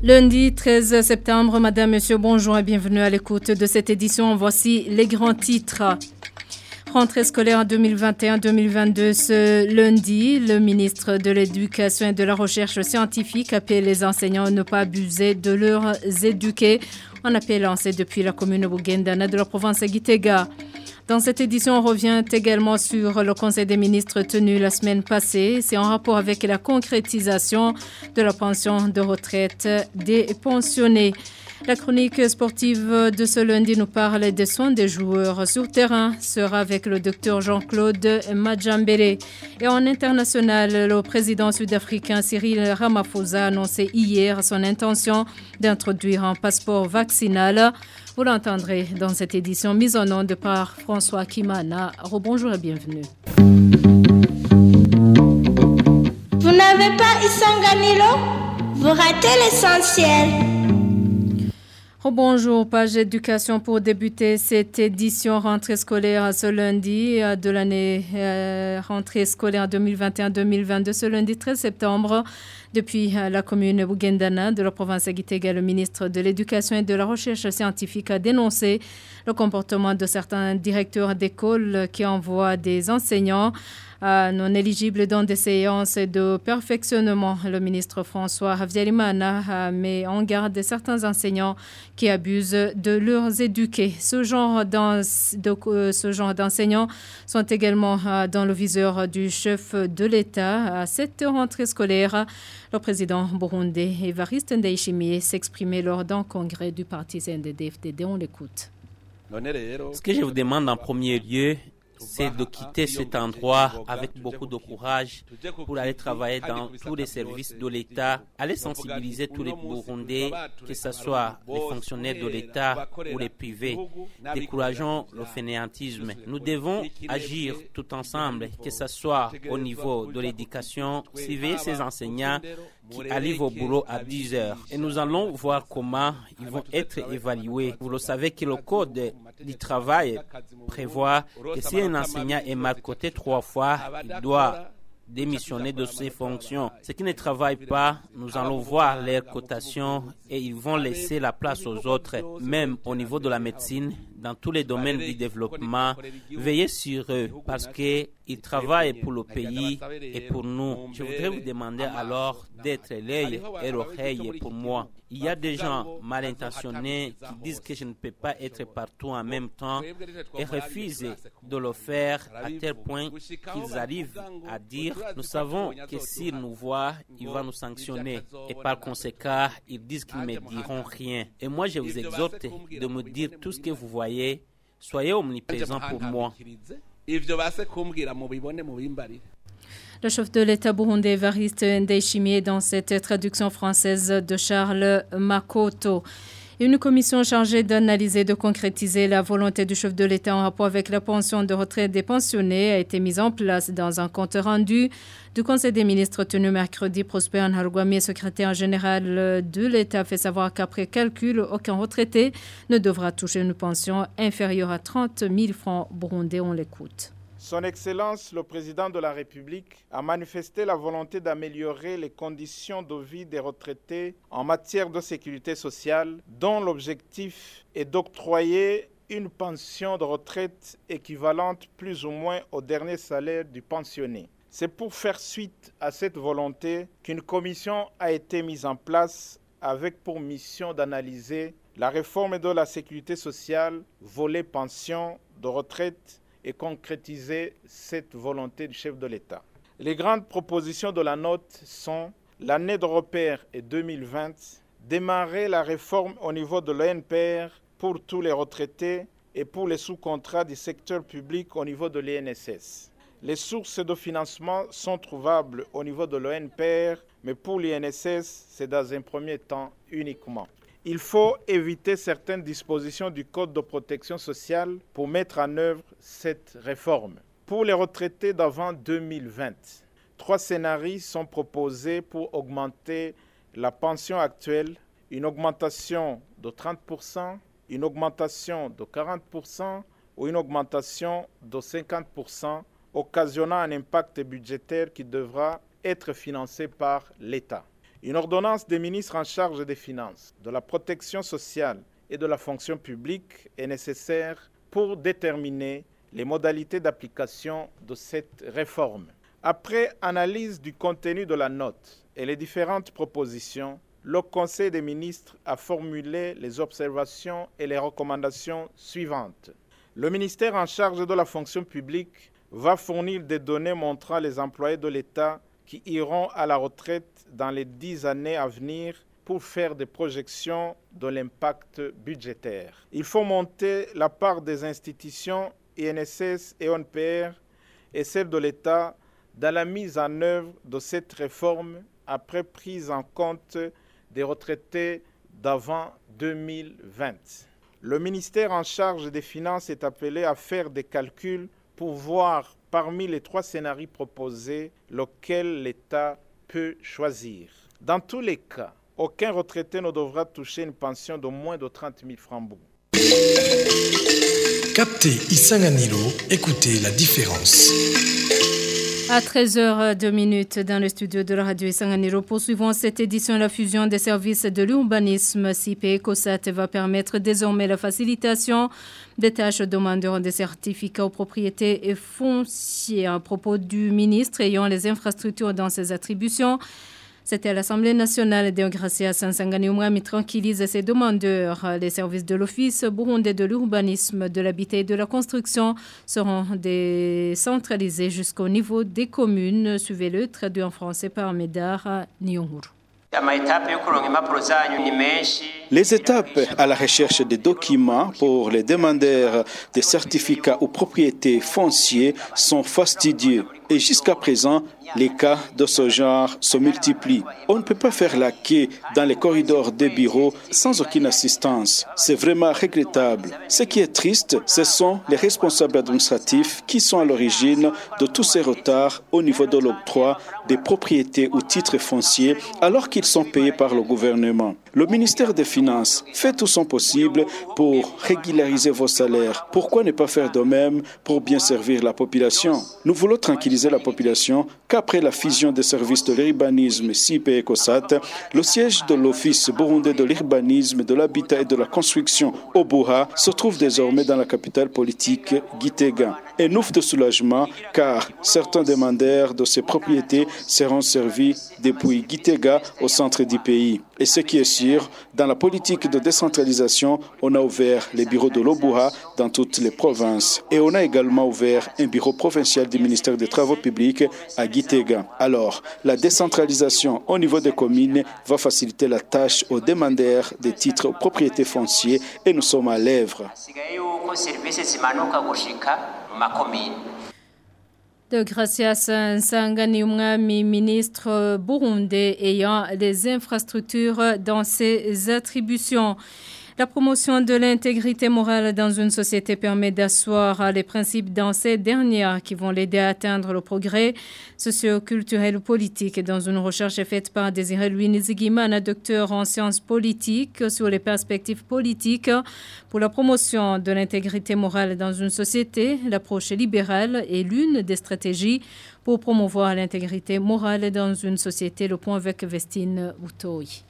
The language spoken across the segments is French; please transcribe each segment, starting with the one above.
Lundi 13 septembre, Madame, Monsieur, bonjour et bienvenue à l'écoute de cette édition. Voici les grands titres. Rentrée scolaire 2021-2022 ce lundi, le ministre de l'Éducation et de la Recherche scientifique appelle les enseignants à ne pas abuser de leurs éduqués. Un appel lancé depuis la commune Bougendana de la province Gitega. Dans cette édition, on revient également sur le Conseil des ministres tenu la semaine passée. C'est en rapport avec la concrétisation de la pension de retraite des pensionnés. La chronique sportive de ce lundi nous parle des soins des joueurs sur terrain. Sera avec le docteur Jean-Claude Majambere. Et en international, le président sud-africain Cyril Ramaphosa a annoncé hier son intention d'introduire un passeport vaccinal. Vous l'entendrez dans cette édition mise en onde par François Kimana. Rebonjour et bienvenue. Vous n'avez pas Isanganilo Vous ratez l'essentiel. Bonjour, page éducation pour débuter cette édition rentrée scolaire ce lundi euh, de l'année euh, rentrée scolaire 2021-2022, ce lundi 13 septembre. Depuis euh, la commune Bougendana de la province de le ministre de l'Éducation et de la Recherche scientifique a dénoncé le comportement de certains directeurs d'école qui envoient des enseignants non éligibles dans des séances de perfectionnement. Le ministre François Havzialimana met en garde certains enseignants qui abusent de leurs éduqués. Ce genre d'enseignants sont également euh, dans le viseur du chef de l'État à cette rentrée scolaire. Le président burundais Evariste Ndayishimiye s'exprimait lors d'un congrès du parti CNDD-FDD. On l'écoute. Ce que je vous demande en premier lieu, c'est de quitter cet endroit avec beaucoup de courage pour aller travailler dans tous les services de l'État, aller sensibiliser tous les Burundais, que ce soit les fonctionnaires de l'État ou les privés. Décourageons le fainéantisme. Nous devons agir tout ensemble, que ce soit au niveau de l'éducation, surveiller ces enseignants qui arrivent au boulot à 10 heures. Et nous allons voir comment ils vont être évalués. Vous le savez que le code du travail prévoit que si un enseignant est mal coté trois fois, il doit démissionner de ses fonctions. Ceux qui ne travaillent pas, nous allons voir leurs cotations et ils vont laisser la place aux autres, même au niveau de la médecine, dans tous les domaines du développement. Veillez sur eux parce qu'ils travaillent pour le pays et pour nous. Je voudrais vous demander alors d'être l'œil et l'oreille pour moi. Il y a des gens mal intentionnés qui disent que je ne peux pas être partout en même temps et refusent de le faire à tel point qu'ils arrivent à dire nous savons que s'ils nous voient, il va nous sanctionner. Et par conséquent, ils disent qu'ils ne me diront rien. Et moi, je vous exhorte de me dire tout ce que vous voyez. Soyez omniprésents pour moi. Le chef de l'État burundais Evariste Ndayishimiye dans cette traduction française de Charles Makoto. Une commission chargée d'analyser et de concrétiser la volonté du chef de l'État en rapport avec la pension de retraite des pensionnés a été mise en place dans un compte rendu du Conseil des ministres tenu mercredi. Prosper Nharugwami, secrétaire général de l'État, fait savoir qu'après calcul, aucun retraité ne devra toucher une pension inférieure à 30 000 francs burundais. On l'écoute. Son Excellence, le Président de la République, a manifesté la volonté d'améliorer les conditions de vie des retraités en matière de sécurité sociale, dont l'objectif est d'octroyer une pension de retraite équivalente plus ou moins au dernier salaire du pensionné. C'est pour faire suite à cette volonté qu'une commission a été mise en place avec pour mission d'analyser la réforme de la sécurité sociale, volet pension de retraite et concrétiser cette volonté du chef de l'État. Les grandes propositions de la note sont l'année de repère est 2020, démarrer la réforme au niveau de l'ONPR pour tous les retraités et pour les sous-contrats du secteur public au niveau de l'INSS. Les sources de financement sont trouvables au niveau de l'ONPR, mais pour l'INSS, c'est dans un premier temps uniquement. Il faut éviter certaines dispositions du Code de protection sociale pour mettre en œuvre cette réforme. Pour les retraités d'avant 2020, trois scénarios sont proposés pour augmenter la pension actuelle, une augmentation de 30%, une augmentation de 40% ou une augmentation de 50%, occasionnant un impact budgétaire qui devra être financé par l'État. Une ordonnance des ministres en charge des finances, de la protection sociale et de la fonction publique est nécessaire pour déterminer les modalités d'application de cette réforme. Après analyse du contenu de la note et les différentes propositions, le Conseil des ministres a formulé les observations et les recommandations suivantes. Le ministère en charge de la fonction publique va fournir des données montrant les employés de l'État qui iront à la retraite dans les dix années à venir pour faire des projections de l'impact budgétaire. Il faut monter la part des institutions INSS et ONPR et celle de l'État dans la mise en œuvre de cette réforme après prise en compte des retraités d'avant 2020. Le ministère en charge des Finances est appelé à faire des calculs pour voir parmi les trois scénarios proposés lequel l'État peut choisir? Dans tous les cas, aucun retraité ne devra toucher une pension de moins de 30 000 francs. Captez Isanganilo, écoutez la différence. À 13h02 dans le studio de la radio Isanganiro, poursuivons cette édition. La fusion des services de l'urbanisme CIP COSAT va permettre désormais la facilitation des tâches demandeurs des certificats aux propriétés et fonciers. À propos du ministre ayant les infrastructures dans ses attributions, c'était l'Assemblée nationale. Deogracia Sansangani tranquillise ses demandeurs. Les services de l'Office burundais de l'urbanisme, de l'habitat et de la construction seront décentralisés jusqu'au niveau des communes. Suivez-le, traduit en français par Médard Nyonguru. Les étapes à la recherche des documents pour les demandeurs des certificats ou propriétés foncières sont fastidieux et jusqu'à présent, les cas de ce genre se multiplient. On ne peut pas faire la quai dans les corridors des bureaux sans aucune assistance. C'est vraiment regrettable. Ce qui est triste, ce sont les responsables administratifs qui sont à l'origine de tous ces retards au niveau de l'octroi des propriétés ou titres fonciers alors qu'ils sont payés par le gouvernement. Le ministère des fait tout son possible pour régulariser vos salaires. Pourquoi ne pas faire de même pour bien servir la population? Nous voulons tranquilliser la population qu'après la fusion des services de l'urbanisme CIP et COSAT, le siège de l'Office burundais de l'urbanisme, de l'habitat et de la construction Boura se trouve désormais dans la capitale politique Gitega. Un ouf de soulagement car certains demandeurs de ces propriétés seront servis depuis Gitega au centre du pays. Et ce qui est sûr, dans la politique de décentralisation, on a ouvert les bureaux de l'Obuha dans toutes les provinces. Et on a également ouvert un bureau provincial du ministère des Travaux publics à Gitega. Alors, la décentralisation au niveau des communes va faciliter la tâche aux demandeurs des titres aux propriétés foncières et nous sommes à l'œuvre. De Gracias Nsangani Umwami, ministre burundais ayant les infrastructures dans ses attributions. La promotion de l'intégrité morale dans une société permet d'asseoir les principes dans ces dernières qui vont l'aider à atteindre le progrès socio-culturel ou politique. Dans une recherche faite par Désiré Louis Nizigimana, docteur en sciences politiques, sur les perspectives politiques pour la promotion de l'intégrité morale dans une société, l'approche libérale est l'une des stratégies pour promouvoir l'intégrité morale dans une société. Le point avec Vestine Boutoui.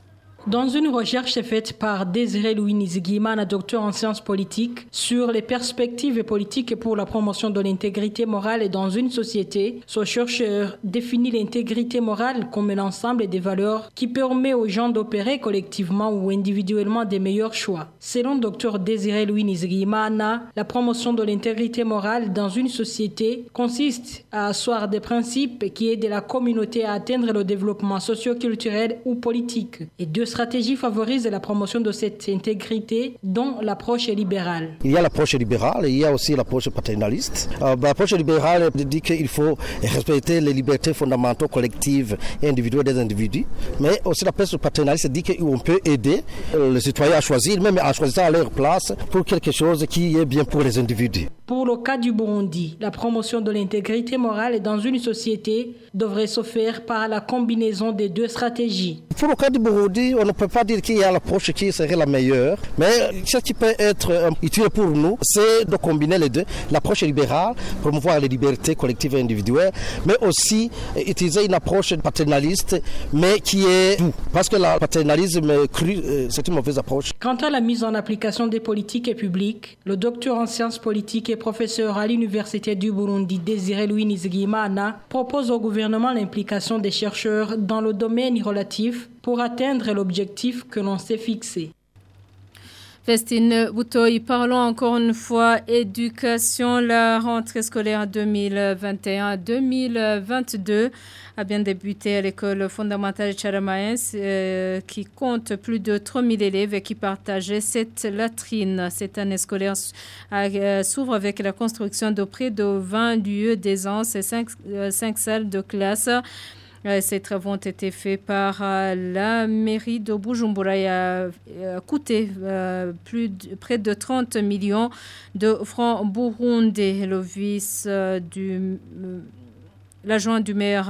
Dans une recherche faite par Désiré Louis Nizigimana, docteur en sciences politiques, sur les perspectives politiques pour la promotion de l'intégrité morale dans une société, ce chercheur définit l'intégrité morale comme un ensemble des valeurs qui permet aux gens d'opérer collectivement ou individuellement des meilleurs choix. Selon docteur Désiré Louis Nizigimana, la promotion de l'intégrité morale dans une société consiste à asseoir des principes qui aident la communauté à atteindre le développement socio-culturel ou politique stratégie favorise la promotion de cette intégrité, dont l'approche libérale. Il y a l'approche libérale et il y a aussi l'approche paternaliste. Euh, l'approche libérale dit qu'il faut respecter les libertés fondamentales collectives et individuelles des individus, mais aussi l'approche paternaliste dit qu'on peut aider les citoyens à choisir, même en choisissant à leur place, pour quelque chose qui est bien pour les individus. Pour le cas du Burundi, la promotion de l'intégrité morale dans une société devrait se faire par la combinaison des deux stratégies. Pour le cas du Burundi, on ne peut pas dire qu'il y a l'approche qui serait la meilleure, mais ce qui peut être euh, utile pour nous, c'est de combiner les deux. L'approche libérale, promouvoir les libertés collectives et individuelles, mais aussi euh, utiliser une approche paternaliste, mais qui est doux. Parce que le paternalisme euh, c'est une mauvaise approche. Quant à la mise en application des politiques publiques, le docteur en sciences politiques et professeur à l'Université du Burundi, Désiré Louis Nizigimana, propose au gouvernement l'implication des chercheurs dans le domaine relatif pour atteindre l'objectif que l'on s'est fixé. Vestine Boutoy, parlons encore une fois éducation. La rentrée scolaire 2021-2022 a bien débuté à l'école fondamentale Charamaens euh, qui compte plus de 3000 élèves et qui partageait cette latrine. Cette année scolaire euh, s'ouvre avec la construction de près de 20 lieux d'aisance et 5 salles de classe. Euh, ces travaux ont été faits par euh, la mairie de Bujumbura et a coûté euh, plus près de 30 millions de francs burundais. Le vice du L'adjoint du maire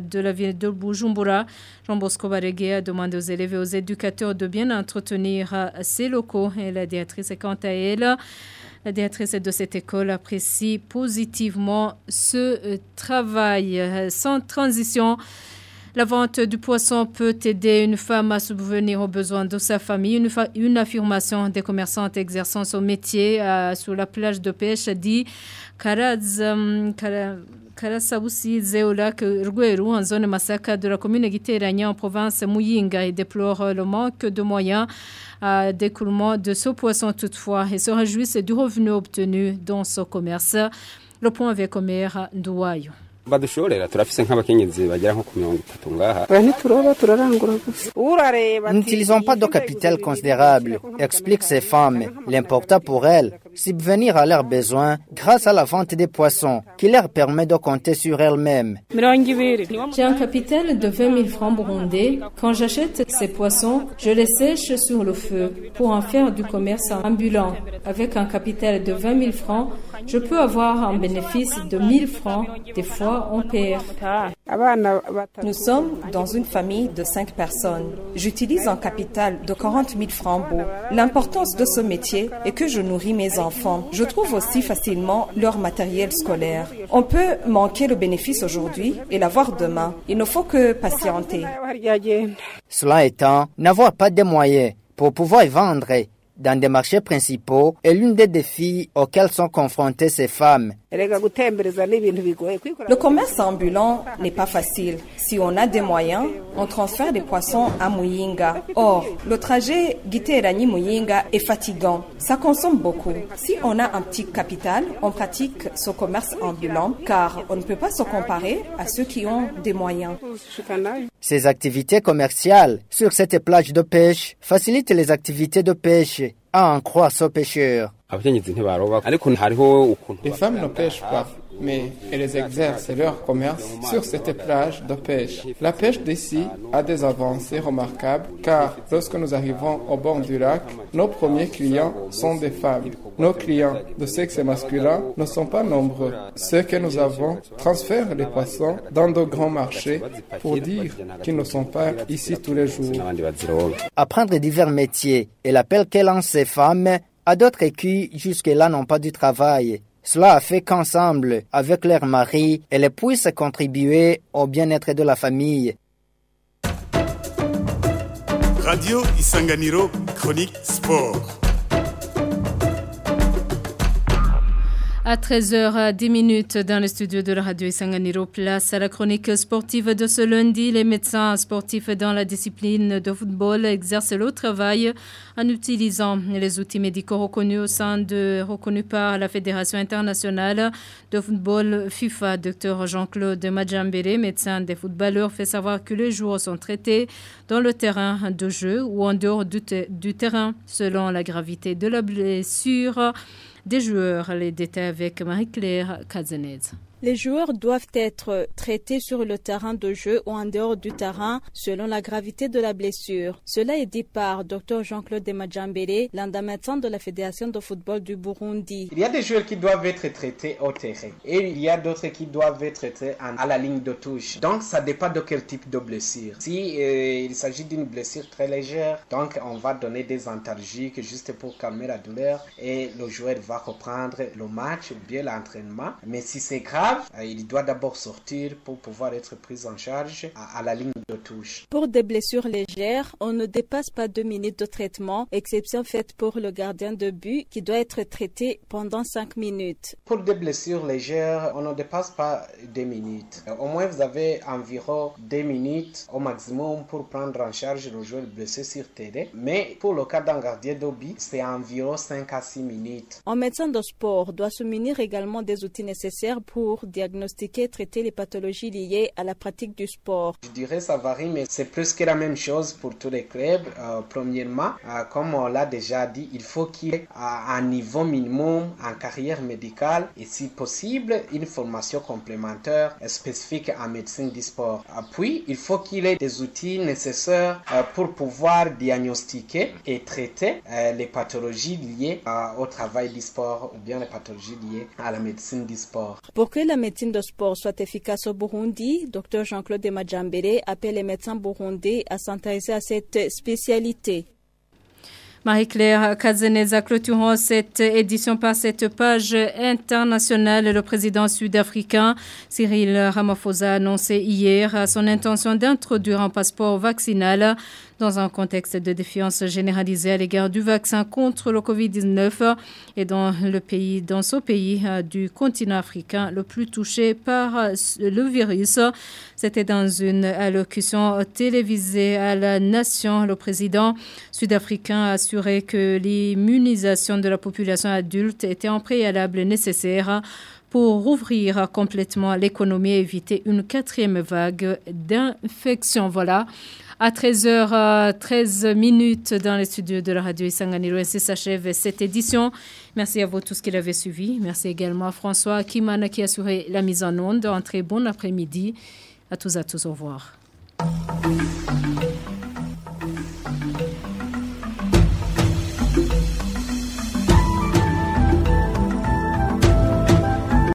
de la ville de Bujumbura, Jean Bosco Baregue, a demandé aux élèves et aux éducateurs de bien entretenir ces locaux. Et la directrice, quant à elle, la directrice de cette école apprécie positivement ce euh, travail. Euh, sans transition, la vente du poisson peut aider une femme à subvenir aux besoins de sa famille. Une, affirmation des commerçantes exerçant son métier euh, sur la plage de pêche dit Karaz. Zeola Rugweru en zone Masaka de la commune Giteranya en province Muyinga et déplore le manque de moyens à d'écoulement de ce poisson toutefois et se réjouissent du revenu obtenu dans ce commerce. Le point avec Omer Douayo. Nous n'utilisons pas de capital considérable, explique ces femmes. L'important pour elles, subvenir à leurs besoins grâce à la vente des poissons qui leur permet de compter sur elles-mêmes. J'ai un capital de 20 000 francs burundais. Quand j'achète ces poissons, je les sèche sur le feu pour en faire du commerce ambulant. Avec un capital de 20 000 francs, je peux avoir un bénéfice de 1000 francs. Des fois, on perd. Nous sommes dans une famille de 5 personnes. J'utilise un capital de 40 000 francs. L'importance de ce métier est que je nourris mes enfants. Je trouve aussi facilement leur matériel scolaire. On peut manquer le bénéfice aujourd'hui et l'avoir demain. Il ne faut que patienter. Cela étant, n'avoir pas de moyens pour pouvoir vendre dans des marchés principaux est l'une des défis auxquels sont confrontées ces femmes. Le commerce ambulant n'est pas facile. Si on a des moyens, on transfère des poissons à Muyinga. Or, le trajet Giterani-Muyinga est fatigant. Ça consomme beaucoup. Si on a un petit capital, on pratique ce commerce ambulant car on ne peut pas se comparer à ceux qui ont des moyens. Ces activités commerciales sur cette plage de pêche facilitent les activités de pêche à en croire aux pêcheurs. Les femmes ne pêchent pas, mais elles exercent leur commerce sur cette plage de pêche. La pêche d'ici a des avancées remarquables car lorsque nous arrivons au bord du lac, nos premiers clients sont des femmes. Nos clients de sexe masculin ne sont pas nombreux. Ceux que nous avons transfèrent les poissons dans de grands marchés pour dire qu'ils ne sont pas ici tous les jours. Apprendre divers métiers et l'appel qu'elle lance ces femmes à d'autres qui jusque-là n'ont pas du travail. Cela a fait qu'ensemble, avec leur mari, elles puissent contribuer au bien-être de la famille. Radio Isanganiro, chronique sport. À 13h10 dans le studio de la radio Isanganiro, place à la chronique sportive de ce lundi. Les médecins sportifs dans la discipline de football exercent le travail en utilisant les outils médicaux reconnus au sein de, reconnus par la Fédération internationale de football FIFA. Docteur Jean-Claude Majambere, médecin des footballeurs, fait savoir que les joueurs sont traités dans le terrain de jeu ou en dehors du terrain selon la gravité de la blessure des joueurs. Les détails avec Marie-Claire Kazenez. Les joueurs doivent être traités sur le terrain de jeu ou en dehors du terrain selon la gravité de la blessure. Cela est dit par Dr Jean-Claude Demajambere, l'un des médecins de la Fédération de football du Burundi. Il y a des joueurs qui doivent être traités au terrain et il y a d'autres qui doivent être traités à la ligne de touche. Donc ça dépend de quel type de blessure. Si euh, il s'agit d'une blessure très légère, donc on va donner des antalgiques juste pour calmer la douleur et le joueur va reprendre le match ou bien l'entraînement. Mais si c'est grave, euh, il doit d'abord sortir pour pouvoir être pris en charge à, la ligne de touche. Pour des blessures légères, on ne dépasse pas deux minutes de traitement, exception faite pour le gardien de but qui doit être traité pendant cinq minutes. Pour des blessures légères, on ne dépasse pas deux minutes. Au moins, vous avez environ deux minutes au maximum pour prendre en charge le joueur blessé sur terrain. Mais pour le cas d'un gardien de but, c'est environ 5 à 6 minutes. Un médecin de sport doit se munir également des outils nécessaires pour diagnostiquer et traiter les pathologies liées à la pratique du sport Je dirais ça varie, mais c'est presque la même chose pour tous les clubs. Euh, premièrement, euh, comme on l'a déjà dit, il faut qu'il ait euh, un niveau minimum en carrière médicale et si possible une formation complémentaire spécifique en médecine du sport. Puis, il faut qu'il ait des outils nécessaires pour pouvoir diagnostiquer et traiter les pathologies liées au travail du sport ou bien les pathologies liées à la médecine du sport. Pour que la médecine de sport soit efficace au Burundi, Dr Jean-Claude Majambere les médecins burundais à s'intéresser à cette spécialité. Marie-Claire Kazeneza clôturant cette édition par cette page internationale. Le président sud-africain Cyril Ramaphosa a annoncé hier son intention d'introduire un passeport vaccinal dans un contexte de défiance généralisée à l'égard du vaccin contre le Covid-19 et dans le pays, dans ce pays euh, du continent africain le plus touché par euh, le virus. C'était dans une allocution télévisée à la nation. Le président sud-africain a assuré que l'immunisation de la population adulte était en préalable nécessaire pour rouvrir complètement l'économie et éviter une quatrième vague d'infection. Voilà. À 13h13 minutes dans les studios de la radio Isanganiro, ainsi s'achève cette édition. Merci à vous tous qui l'avez suivi. Merci également à François Kimana qui a assuré la mise en onde. Un très bon après-midi. À tous à tous, au revoir.